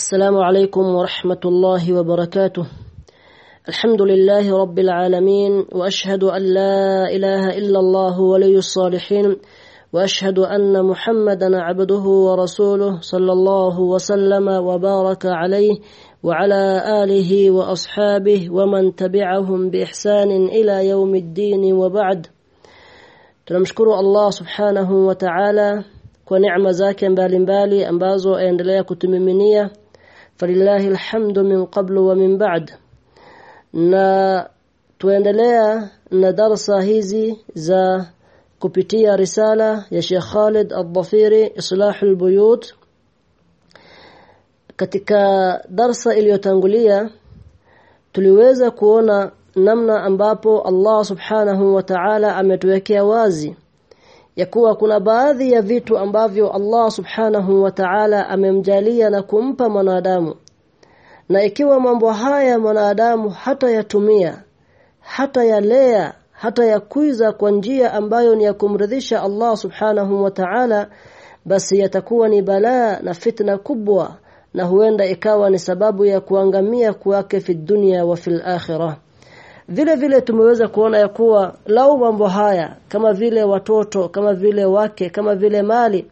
السلام عليكم ورحمة الله وبركاته. الحمد لله رب العالمين وأشهد أن لا إله إلا الله ولي الصالحين وأشهد أن محمدا عبده ورسوله صلى الله وسلم وبارك عليه وعلى آله وأصحابه ومن تبعهم بإحسان إلى يوم الدين وبعد. Tunamshukuru Allah subhanahu wa ta'ala kwa neema zake mbalimbali ambazo aendelea kutumiminia. Falillahi alhamdu min qablu wa min ba'd. Na tuendelea na darasa hizi za kupitia risala ya Sheikh Khalid Al-Dhafiri Islahul Buyut. Katika darsa iliyotangulia tuliweza kuona namna ambapo Allah Subhanahu wa Ta'ala ametuwekea wazi ya kuwa kuna baadhi ya vitu ambavyo Allah Subhanahu wa Ta'ala amemjalia na kumpa mwanadamu. Na ikiwa mambo haya mwanadamu hata yatumia hata yalea hata yakuiza kwa njia ambayo ni ya kumridhisha Allah Subhanahu wa Ta'ala basi yatakuwa ni balaa na fitna kubwa na huenda ikawa ni sababu ya kuangamia kwake fi dunia wa fil akhirah vile vile tumeweza kuona ya kuwa lau mambo haya kama vile watoto kama vile wake kama vile mali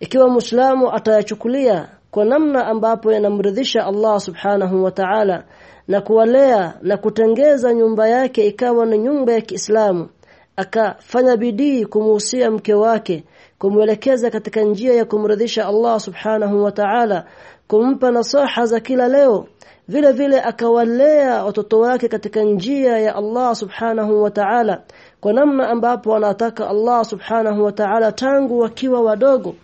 ikiwa Muislamu atayachukulia kwa namna ambapo yanamridhisha Allah Subhanahu wa Ta'ala na kuwalea na kutengeza nyumba yake ikawa ni nyumba ya Kiislamu akafanya bidii kumuhusia mke wake kumwelekeza katika njia ya kumridhisha Allah Subhanahu wa Ta'ala kumpa nasaha za kila leo. Vile vile akawalea watoto wake katika njia ya Allah Subhanahu wa Ta'ala. Kwa namna ambapo anataka Allah Subhanahu wa Ta'ala tangu wakiwa wadogo.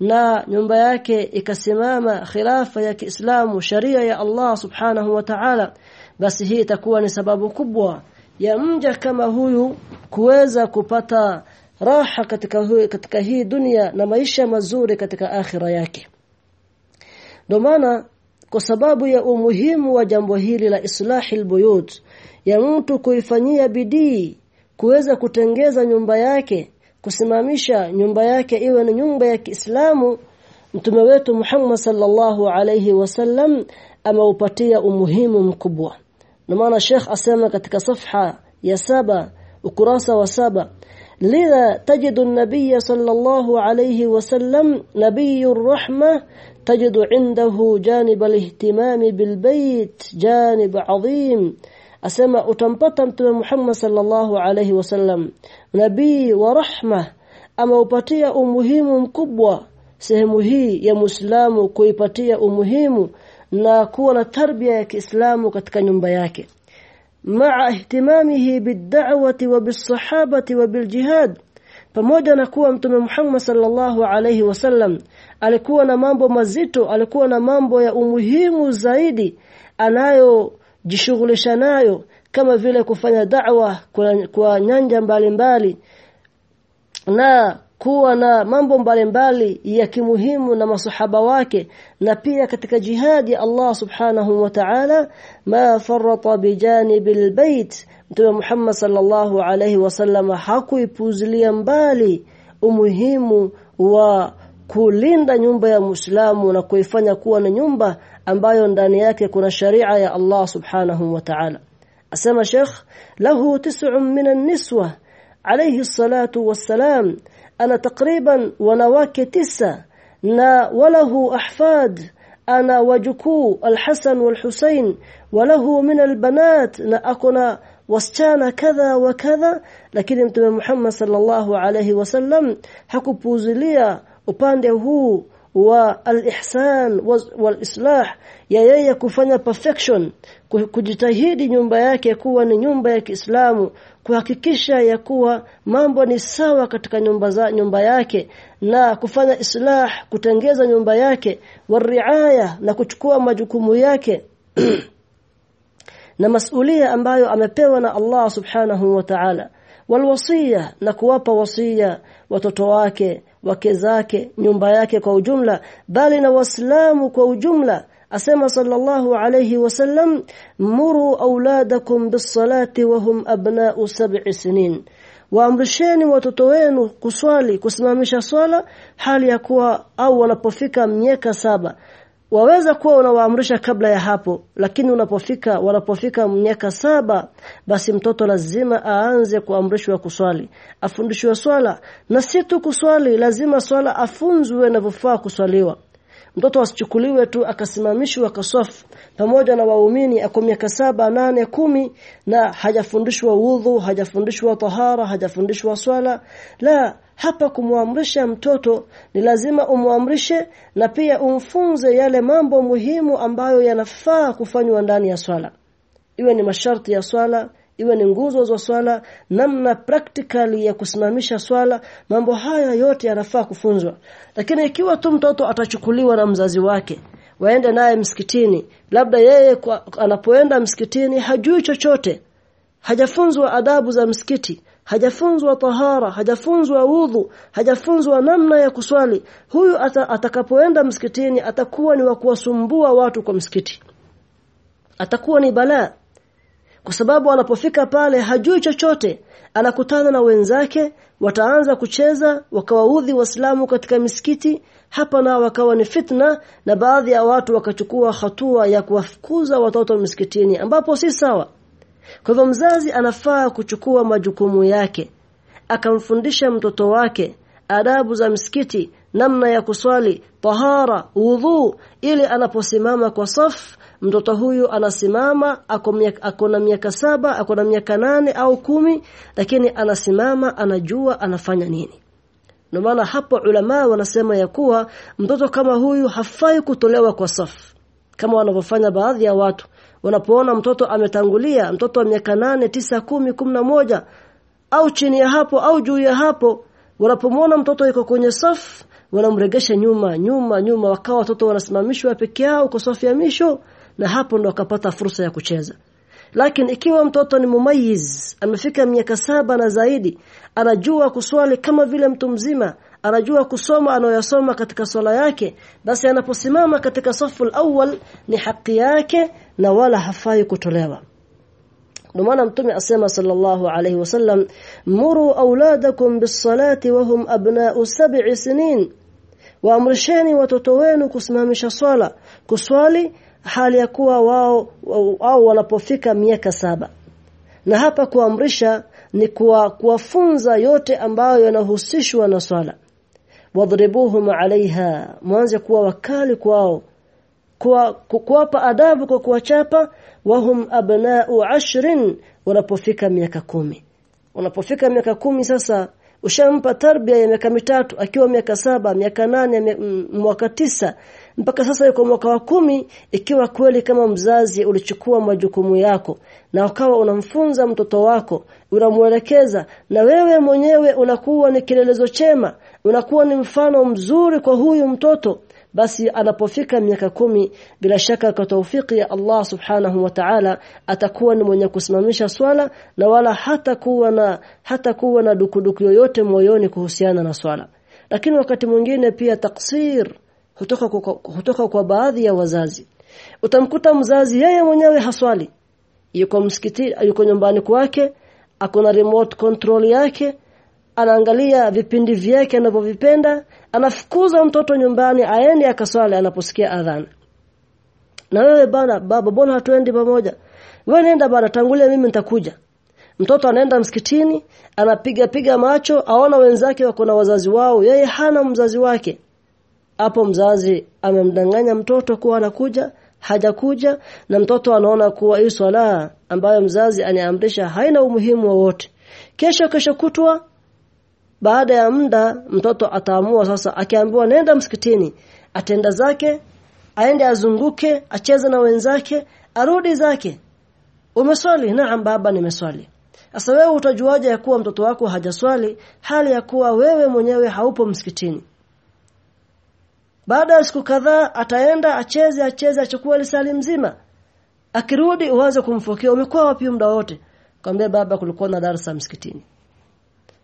Na nyumba yake ikasimama khilafa ya Kiislamu sharia ya Allah Subhanahu wa Ta'ala. Basi hii itakuwa ni sababu kubwa ya mja kama huyu kuweza kupata raha katika katika hii dunia na maisha mazuri katika akhira yake ndio maana kwa sababu ya umuhimu wa jambo hili la islahil buyut ya mtu kuifanyia bidii kuweza kutengeza nyumba yake kusimamisha nyumba yake iwe ni nyumba ya Kiislamu mtume wetu Muhammad sallallahu alayhi wasallam ameupatia umuhimu mkubwa. Na maana Sheikh asema katika safha ya saba ukurasa wa saba lidha tajidu an-nabiy sallallahu alayhi wasallam nabiyur rahmah تجد عنده جانب الاهتمام بالبيت جانب عظيم asema utampata mtume Muhammad sallallahu alaihi wasallam nabii wa rahma ameupatia umuhimu mkubwa sehemu hii ya Muislamu kuipatia umuhimu na kuwa na tarbia ya Kiislamu katika nyumba yake maa اهتمامه بالدعوة وبالصحابة وبالجهاد pamoja na kuwa mtume Muhammad sallallahu alayhi wasallam alikuwa na mambo mazito alikuwa na mambo ya umuhimu zaidi anayojishughulisha nayo kama vile kufanya da'wa kwa, nyanja mbalimbali na kuwa na mambo mbalimbali ya kimuhimu na masahaba wake na pia katika jihadi Allah subhanahu wa ta'ala ma farata bijanibil bait Mtume Muhammad sallallahu alaihi wasallam hakuipuzilia mbali umuhimu wa kulinda nyumba ya Muislamu na kuifanya kuwa na nyumba ambayo ndani yake kuna sharia ya Allah subhanahu wa ta'ala. Asema Sheikh lahu tis'un min an-niswa alayhi salatu wassalam ana takriban wanawake tisa na walahu ahfad ana wajukuu alhasan walhusain walahu min al-banat na akona wasichana kadha wa kadha lakini mtume Muhammad sallallahu alayhi wasallam hakupuzilia upande huu wa al-ihsan wal-islah ya yeye kufanya perfection. kujitahidi nyumba yake kuwa ni nyumba ya Kiislamu kuhakikisha ya kuwa mambo ni sawa katika nyumba za nyumba yake na kufanya islah kutengeza nyumba yake wariaya na kuchukua majukumu yake na masulia ambayo amepewa na Allah subhanahu wa ta'ala. Walwasiya na kuwapa wasia watoto wake wake zake nyumba yake kwa ujumla bali na waislamu kwa ujumla asema sallallahu alayhi wasallam muru auladakum bis-salati wa hum abna'u sab'i sinin. Waamrisheni watoto wenu kuswali kusimamisha swala hali ya kuwa au wanapofika miaka saba. Waweza kuwa unawaamrisha kabla ya hapo lakini unapofika wanapofika miaka saba basi mtoto lazima aanze kuamrishwa kuswali afundishwe swala. Na si tu kuswali lazima swala afunzwe inavyofaa kuswaliwa mtoto asichukuliwe tu akasimamishwa kasafu pamoja na waumini ako miaka saba nane kumi na hajafundishwa udhu hajafundishwa tahara hajafundishwa swala. La hapa kumwamrisha mtoto ni lazima umwamrishe na pia umfunze yale mambo muhimu ambayo yanafaa kufanywa ndani ya swala. Iwe ni masharti ya swala iwe ni nguzo za swala namna practically ya kusimamisha swala mambo haya yote yanafaa kufunzwa. Lakini ikiwa tu mtoto atachukuliwa na mzazi wake waende naye msikitini labda yeye kwa, anapoenda msikitini hajui chochote. Hajafunzwa adabu za msikiti hajafunzwa tahara hajafunzwa udhu hajafunzwa namna ya kuswali. Huyu ata, atakapoenda msikitini atakuwa ni wa kuwasumbua watu kwa msikiti. Atakuwa ni balaa kwa sababu anapofika pale hajui chochote. Anakutana na wenzake wataanza kucheza wakawaudhi waislamu katika misikiti. Hapa na wakawa ni fitna na baadhi ya watu wakachukua hatua ya kuwafukuza watoto misikitini ambapo si sawa. Kwa hivyo mzazi anafaa kuchukua majukumu yake. Akamfundisha mtoto wake adabu za msikiti namna ya kuswali tahara wudhu ili anaposimama kwa saf mtoto huyu anasimama ako na miaka saba ako na miaka nane au kumi lakini anasimama anajua anafanya nini. Ndio maana hapo ulama wanasema ya kuwa mtoto kama huyu hafai kutolewa kwa saf kama wanavyofanya baadhi ya watu. Wanapoona mtoto ametangulia mtoto wa miaka nane tisa kumi kumi na moja au chini ya hapo au juu ya hapo wanapomwona mtoto yuko kwenye safu wanamregesha nyuma nyuma nyuma wakawa watoto wanasimamishwa peke yao kwa safu ya misho na hapo ndo wakapata fursa ya kucheza. Lakini ikiwa mtoto ni mumayiz amefika miaka saba na zaidi anajua kuswali kama vile mtu mzima anajua kusoma anayosoma katika swala yake basi anaposimama katika safu awal ni haki yake na wala hafai kutolewa ndio maana mtume asema sallallahu alayhi wasallam muru auladakum bis-salati wa hum abna'u sab'i sinin. Waamrisheni watoto wenu kusimamisha swala kuswali hali ya kuwa wao au wanapofika miaka saba. Na hapa kuamrisha ni kuwa kuwafunza yote ambayo yanahusishwa na swala. Wadribuhum alaiha mwanze kuwa wakali kwao kuwa kuwapa adabu kwa kuwachapa wahum abna'u ashrin wanapofika miaka kumi. Wanapofika miaka kumi sasa ushampa tarbia ya miaka mitatu akiwa miaka saba miaka nane mwaka tisa mpaka sasa yuko mwaka wa kumi ikiwa kweli kama mzazi ulichukua majukumu yako na ukawa unamfunza mtoto wako unamuelekeza na wewe mwenyewe unakuwa ni kilelezo chema unakuwa ni mfano mzuri kwa huyu mtoto basi anapofika miaka kumi bila shaka kwa taufiki ya Allah subhanahu wa ta'ala atakuwa ni mwenye kusimamisha swala na wala hata kuwa na hata kuwa na dukuduku yoyote moyoni kuhusiana na swala. Lakini wakati mwingine pia taksir hutoka kwa, hutoka kwa baadhi ya wazazi. Utamkuta mzazi yeye mwenyewe haswali. Yuko msikiti yuko nyumbani kwake akona remote control yake anaangalia vipindi vyake anavyovipenda anafukuza mtoto nyumbani aende akaswali anaposikia adhan. Na wewe bana baba bona hatuendi pamoja? Wewe nenda bana tangulia mimi nitakuja. Mtoto anaenda msikitini anapiga piga macho aona wenzake wako na wazazi wao yeye hana mzazi wake. Hapo mzazi amemdanganya mtoto kuwa anakuja hajakuja na mtoto anaona kuwa hii swala ambayo mzazi aniamrisha haina umuhimu wowote. Kesho kesho kutwa baada ya muda mtoto ataamua sasa akiambiwa nenda msikitini atenda zake aende azunguke acheze na wenzake arudi zake. Umeswali? Naam baba nimeswali. Sasa wewe utajuaje ya kuwa mtoto wako hajaswali hali ya kuwa wewe mwenyewe haupo msikitini? Baada ya siku kadhaa ataenda acheze acheze achukue lisali mzima. Akirudi uanze kumfokea umekuwa wapi muda wote? Kwambia baba kulikuwa na darasa msikitini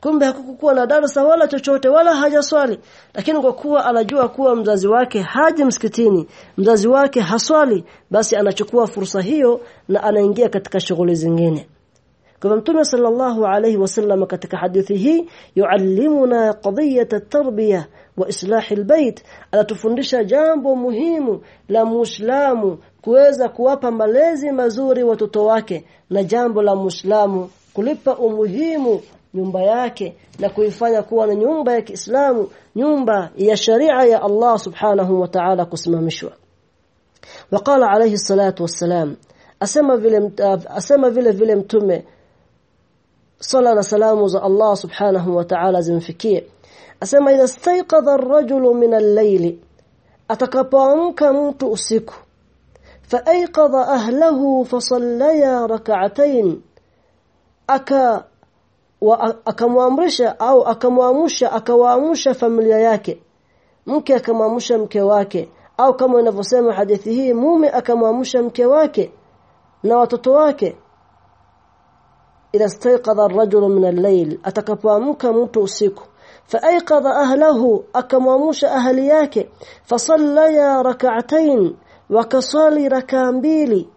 kumbe hakukuwa na darasa wala chochote wala hajaswali. Lakini kwa kuwa anajua kuwa mzazi wake haji msikitini mzazi wake haswali basi anachukua fursa hiyo na anaingia katika shughuli zingine. Kwa mtume sallallahu alayhi wasallam katika hadithi hii yuallimuna qadiyat at-tarbiyah wa islahi albayt anatufundisha jambo muhimu la muislamu kuweza kuwapa malezi mazuri watoto wake na jambo la muislamu kulipa umuhimu nyumba yake na kuifanya kuwa na nyumba ya Kiislamu nyumba ya sharia ya Allah subhanahu wa ta'ala kusimamishwa. Waqala alayhi salatu wassalam asema vile asema vile vile mtume sala na salamu za Allah subhanahu wa ta'ala zimfikie. Asema idha staiqadha ar-rajulu min al-layl atakapoamka mtu usiku fa ahlahu fa sallaya rak'atayn aka akamwamrisha au akamwamsha akawaamsha familia yake mke akamwamsha mke wake au kama inavyosema hadithi hii mume akamwamsha mke wake na watoto wake idha stayqadha ar-rajulu min al-layl atakapoamka mtu usiku faayqadha ahlahu akamwamsha ahli yake fasallaya rak'atayn wakasali raka mbili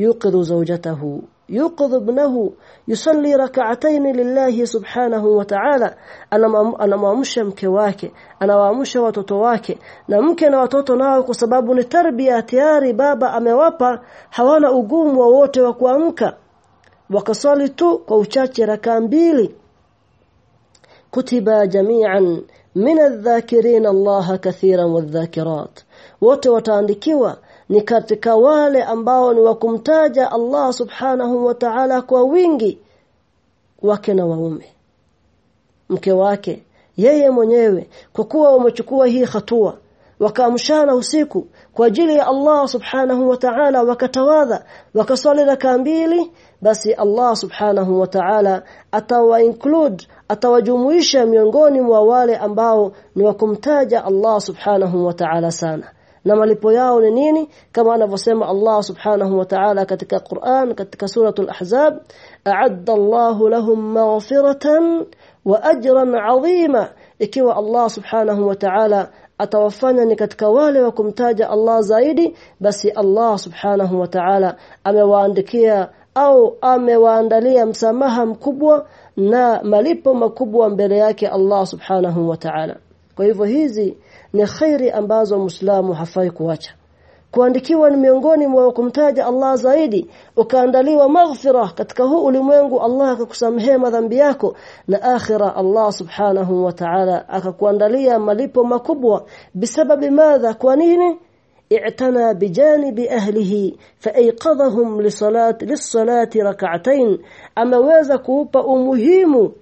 yuqidhu zawjatahu يوقظ ابنه يصلي ركعتين لله سبحانه وتعالى anamwamsha mke wake anawaamsha watoto wake na mke na watoto nao kwa sababu ni tarbia tayari baba amewapa hawana ugumu wowote wa kuamka wakasali tu kwa uchache raka mbili kutiba jami'an min adh-dhakirin Allah kathiran wadh-dhakirat wote wataandikiwa ni katika wale ambao ni wakumtaja Allah subhanahu wa ta'ala kwa wingi wake na waume. Mke wake yeye mwenyewe kwa kuwa wamechukua hii hatua wakaamshana usiku kwa ajili ya Allah subhanahu wa ta'ala wakatawadha wakaswali raka mbili basi Allah subhanahu wa ta'ala atawa include atawajumuisha miongoni mwa wale ambao ni wakumtaja Allah subhanahu wa ta'ala sana na malipo yao ni nini? Kama anavyosema Allah subhanahu wa ta'ala katika Qur'an katika suratul ahzab a'adda Allahu lahum maghfiratan wa ajran 'azima. Ikiwa Allah subhanahu wa ta'ala atawafanya ni katika wale wa kumtaja Allah zaidi basi Allah subhanahu wa ta'ala amewaandikia au amewaandalia msamaha mkubwa na malipo makubwa mbele yake Allah subhanahu wa ta'ala. Kwa hivyo hizi ni khairi ambazo Muislamu hafai kuacha kuandikiwa ni miongoni mwa kumtaja Allah zaidi ukaandaliwa maghfira katika huu ulimwengu Allah akakusamehea madhambi yako na akhira Allah subhanahu wa ta'ala akakuandalia malipo makubwa bisababi madha kwa nini اعتنى بجانب أهله فأيقظهم لصلاة للصلاة ركعتين ameweza kuupa umuhimu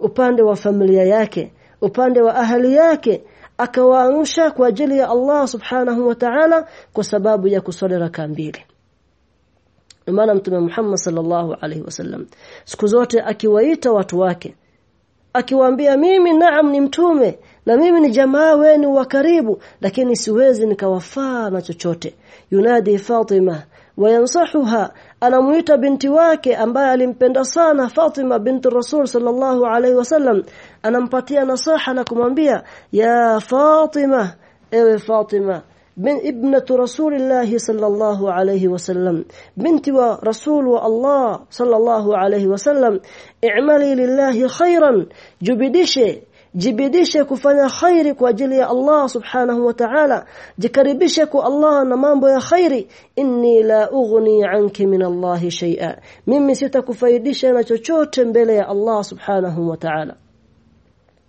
upande wa familia yake upande wa ahli yake akawaamsha kwa ajili ya Allah subhanahu wa ta'ala kwa sababu ya kusali raka mbili. Maana mtume Muhammad sallallahu alaihi wasallam siku zote akiwaita watu wake akiwaambia mimi naam ni mtume na mimi ni jamaa wenu wa karibu lakini siwezi nikawafaa na chochote. Yunadi Fatima wayansahuha anamuita binti wake ambaye alimpenda sana Fatima binti Rasul sallallahu alaihi wasallam anampatia nasaha na kumwambia ya Fatima ewe Fatima bin ibnatu rasulillahi sallallahu alayhi wasallam binti wa rasul wa Allah sallallahu alayhi wasallam i'mali lillahi khairan jubidishe jibidishe kufanya khairi kwa ajili ya Allah subhanahu wa ta'ala. Jikaribishe kwa Allah na mambo ya khairi. Inni la ughni anki min Allah shay'a. Mimi sitakufaidisha na chochote mbele ya Allah subhanahu wa ta'ala.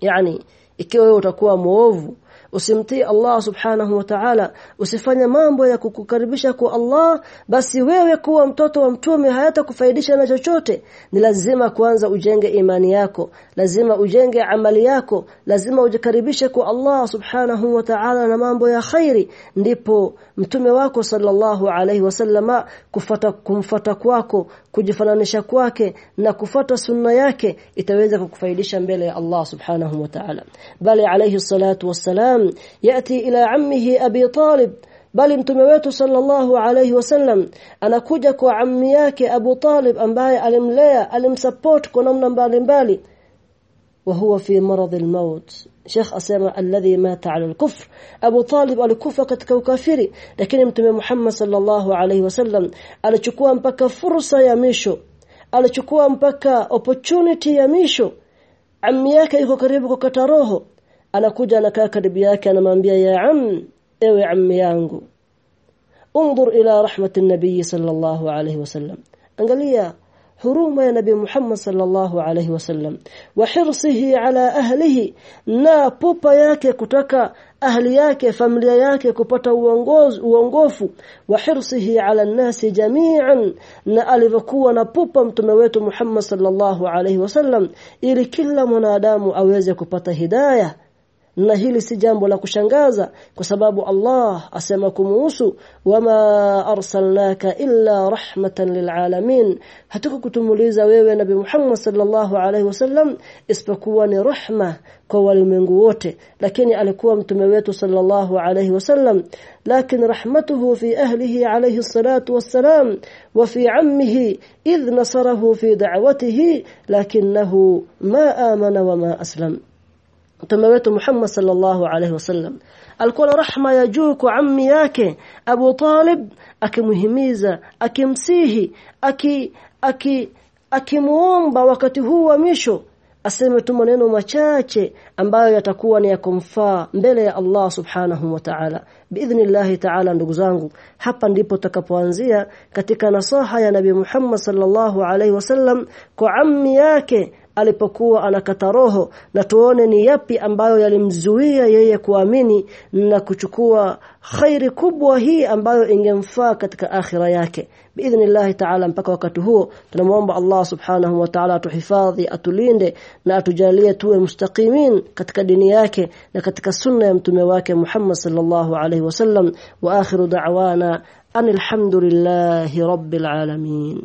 Yani ikiwa wewe utakuwa muovu usimtii Allah subhanahu wa ta'ala. Usifanye mambo ya kukukaribisha kwa Allah basi wewe kuwa mtoto wa mtume hayatakufaidisha na chochote. Ni lazima kwanza ujenge imani yako lazima ujenge amali yako lazima ujikaribishe kwa Allah subhanahu wa ta'ala na mambo ya khairi. Ndipo mtume wako sallallahu alaihi wasallama kufata kumfata kwako kujifananisha kwake na kufata sunna yake itaweza kukufaidisha mbele ya Allah subhanahu wa ta'ala. Bali alayhi salatu wassalam wasallam yati ila ammihi abi talib bali mtume wetu sallallahu alayhi wasallam anakuja kwa ammi yake Abu Talib ambaye alimlea alimsupport kwa namna mbalimbali wa huwa fi marad al-maut Sheikh asema alladhi mata ala al-kufr Abu Talib alikufa katika ukafiri lakini mtume Muhammad sallallahu alayhi wasallam alichukua mpaka fursa ya misho alichukua mpaka opportunity ya misho ammi yake iko anakuja anakaa karibu yake anamwambia ya am ewe ammi yangu انظر الى رحمه النبي صلى الله عليه وسلم angalia huruma ya nabii Muhammad sallallahu alaihi wasallam wa hirsihi ala ahlihi na pupa yake kutaka ahli yake familia yake kupata uongozi uongofu wa hirsihi ala nasi jami'an na alivyokuwa na pupa mtume wetu Muhammad sallallahu alaihi wasallam ili kila mwanadamu aweze kupata hidayah na hili si jambo la kushangaza kwa sababu Allah asema kumuhusu wama arsalnaka illa rahmatan lilalamin hatukukutumuliza wewe nabi Muhammad sallallahu alaihi wasallam isipokuwa ni rahma kwa walimwengu wote lakini alikuwa mtume wetu sallallahu alaihi wasallam لكن رحمته في أهله عليه الصلاة والسلام وفي عمه إذ نصره في دعوته لكنه ما آمن وما أسلم mtume wetu Muhammad sallallahu alaihi wasallam. Alikuwa na rahma ya juu kwa ammi yake Abu Talib akimhimiza akimsihi aki aki akimuomba wakati huu wa misho aseme tu maneno machache ambayo yatakuwa ni ya kumfaa mbele ya Allah subhanahu wa ta'ala. Biidhnillah ta'ala ndugu zangu hapa ndipo tutakapoanzia katika nasaha ya nabi Muhammad sallallahu alaihi wasallam kwa ammi yake alipokuwa anakata roho na tuone ni yapi ambayo yalimzuia yeye kuamini na kuchukua khairi kubwa hii ambayo ingemfaa katika akhira yake. Biidhnillah ta'ala mpaka wakati huo tunamuomba Allah subhanahu wa ta'ala atuhifadhi atulinde na atujalie tuwe mustaqimin katika dini yake na katika sunna ya mtume wake Muhammad sallallahu alaihi wasallam wa akhiru da'wana anil hamdulillahi rabbil alamin